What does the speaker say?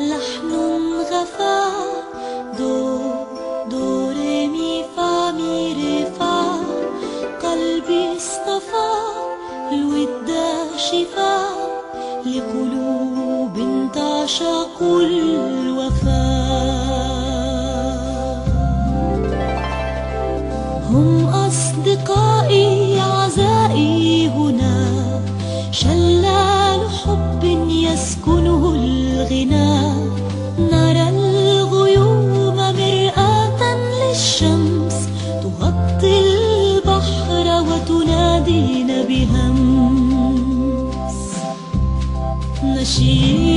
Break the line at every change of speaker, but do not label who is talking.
لحن غفا دو دو ري مي فا مي ري فا قلبي اصطفى الود شفا لقلوب تعشق الغنى. نرى الغيوم مرآة للشمس. تغطي البحر وتنادينا بهمس. نشيد